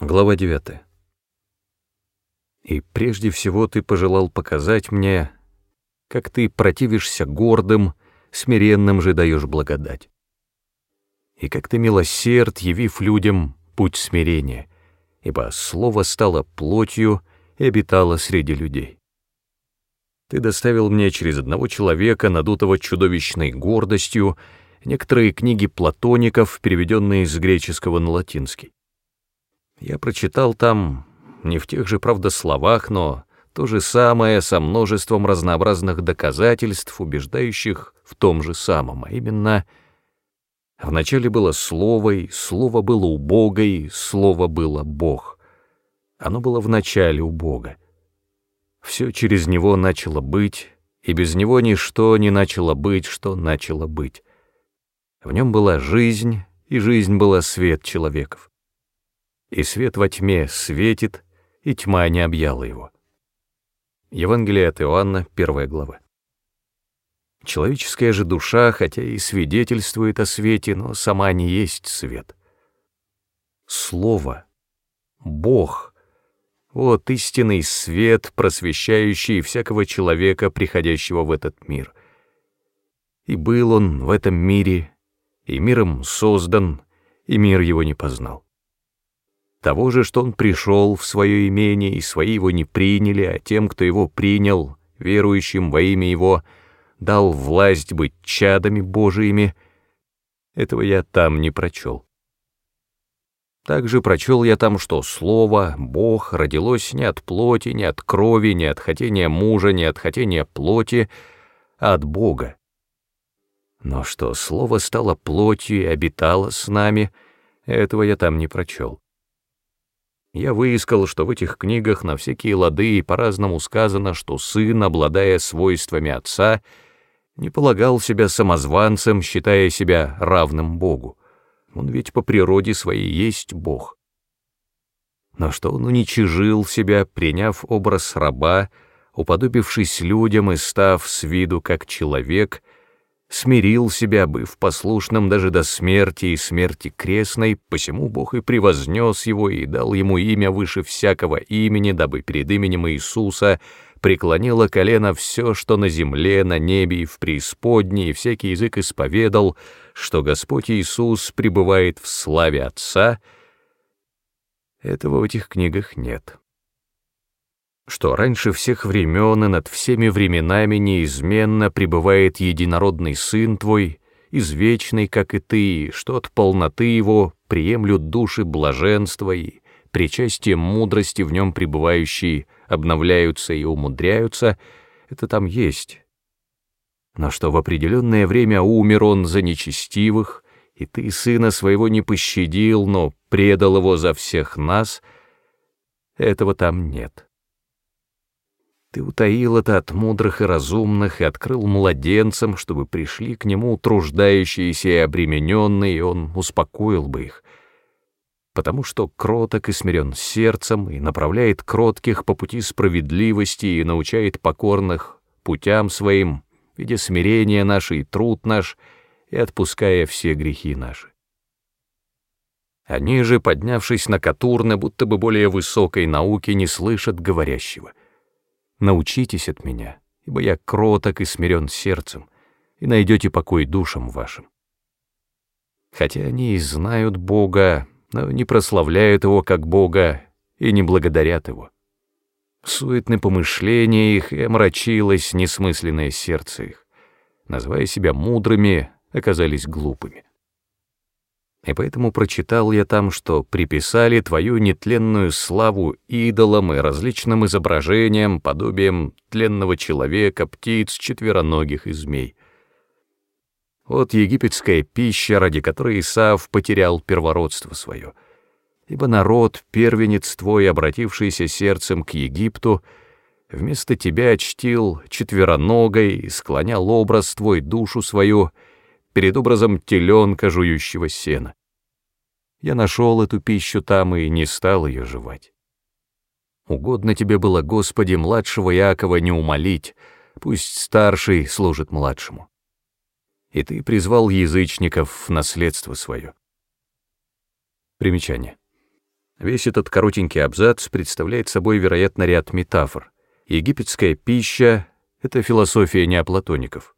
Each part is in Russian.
Глава 9. И прежде всего ты пожелал показать мне, как ты противишься гордым, смиренным же даешь благодать. И как ты милосерд, явив людям путь смирения, ибо слово стало плотью и обитало среди людей. Ты доставил мне через одного человека, надутого чудовищной гордостью, некоторые книги платоников, переведенные с греческого на латинский. Я прочитал там, не в тех же, правда, словах, но то же самое со множеством разнообразных доказательств, убеждающих в том же самом, а именно вначале было слово, и слово было у Бога, и слово было Бог. Оно было в начале у Бога. Все через него начало быть, и без него ничто не начало быть, что начало быть. В нем была жизнь, и жизнь была свет человеков и свет во тьме светит, и тьма не объяла его. Евангелие от Иоанна, первая глава. Человеческая же душа, хотя и свидетельствует о свете, но сама не есть свет. Слово, Бог, вот истинный свет, просвещающий всякого человека, приходящего в этот мир. И был он в этом мире, и миром создан, и мир его не познал. Того же, что он пришел в свое имение, и свои его не приняли, а тем, кто его принял, верующим во имя его, дал власть быть чадами Божиими, этого я там не прочел. Также прочел я там, что Слово, Бог, родилось не от плоти, не от крови, не от хотения мужа, не от хотения плоти, а от Бога. Но что Слово стало плотью и обитало с нами, этого я там не прочел. Я выискал, что в этих книгах на всякие лады и по-разному сказано, что сын, обладая свойствами отца, не полагал себя самозванцем, считая себя равным Богу. Он ведь по природе своей есть Бог. Но что он уничижил себя, приняв образ раба, уподобившись людям и став с виду как человек — смирил себя, быв послушным даже до смерти и смерти крестной, посему Бог и превознес его и дал ему имя выше всякого имени, дабы перед именем Иисуса преклонило колено все, что на земле, на небе и в преисподней, и всякий язык исповедал, что Господь Иисус пребывает в славе Отца, этого в этих книгах нет что раньше всех времен и над всеми временами неизменно пребывает единородный Сын Твой, извечный, как и Ты, что от полноты Его приемлют души блаженства и причастием мудрости в нем пребывающие обновляются и умудряются, это там есть. Но что в определенное время умер он за нечестивых, и Ты Сына Своего не пощадил, но предал Его за всех нас, этого там нет. Ты утаил это от мудрых и разумных и открыл младенцам, чтобы пришли к нему труждающиеся и обремененные, и он успокоил бы их. Потому что кроток и смирен сердцем, и направляет кротких по пути справедливости, и научает покорных путям своим, видя смирение наше и труд наш, и отпуская все грехи наши. Они же, поднявшись на Катурны, будто бы более высокой науки, не слышат говорящего — Научитесь от меня, ибо я кроток и смирен сердцем, и найдете покой душам вашим. Хотя они и знают Бога, но не прославляют Его как Бога и не благодарят Его. Суетны помышления их и омрачилось несмысленное сердце их. Называя себя мудрыми, оказались глупыми и поэтому прочитал я там, что приписали твою нетленную славу идолам и различным изображениям, подобием тленного человека, птиц, четвероногих и змей. Вот египетская пища, ради которой Исаав потерял первородство свое. Ибо народ, первенец твой, обратившийся сердцем к Египту, вместо тебя чтил четвероногой и склонял образ твой душу свою перед образом теленка, жующего сена. Я нашел эту пищу там и не стал ее жевать. Угодно тебе было, Господи, младшего Якова не умолить, пусть старший служит младшему. И ты призвал язычников в наследство свое. Примечание. Весь этот коротенький абзац представляет собой, вероятно, ряд метафор. Египетская пища — это философия неоплатоников.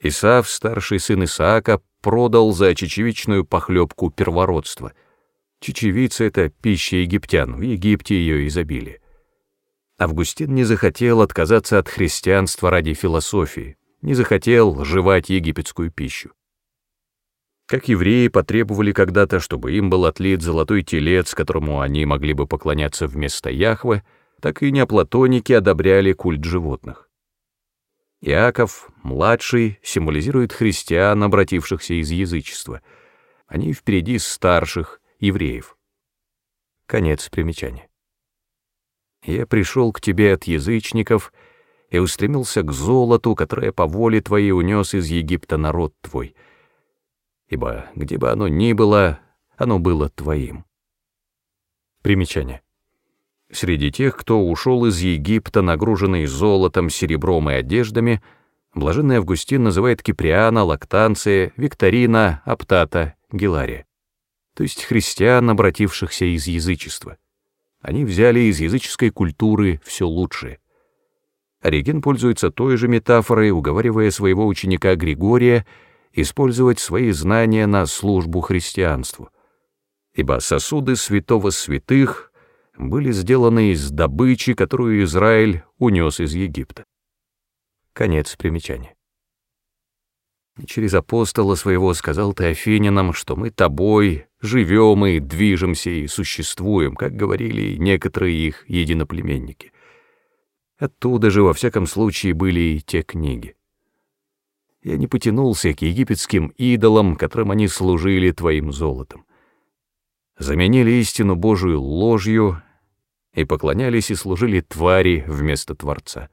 Исаав, старший сын Исаака, продал за чечевичную похлебку первородство. Чечевица — это пища египтян, в Египте ее изобилие. Августин не захотел отказаться от христианства ради философии, не захотел жевать египетскую пищу. Как евреи потребовали когда-то, чтобы им был отлит золотой телец, которому они могли бы поклоняться вместо Яхвы, так и неоплатоники одобряли культ животных. Иаков, младший, символизирует христиан, обратившихся из язычества. Они впереди старших, евреев. Конец примечания. Я пришел к тебе от язычников и устремился к золоту, которое по воле твоей унес из Египта народ твой. Ибо где бы оно ни было, оно было твоим. Примечание. Среди тех, кто ушел из Египта, нагруженный золотом, серебром и одеждами, блаженный Августин называет Киприана, Лактанция, Викторина, Аптата, Гелария, то есть христиан, обратившихся из язычества. Они взяли из языческой культуры все лучшее. Ориген пользуется той же метафорой, уговаривая своего ученика Григория использовать свои знания на службу христианству. Ибо сосуды святого святых были сделаны из добычи, которую Израиль унес из Египта. Конец примечания. Через апостола своего сказал ты Афининам, что мы тобой живем и движемся и существуем, как говорили некоторые их единоплеменники. Оттуда же, во всяком случае, были и те книги. Я не потянулся к египетским идолам, которым они служили твоим золотом. Заменили истину Божию ложью и поклонялись и служили твари вместо Творца.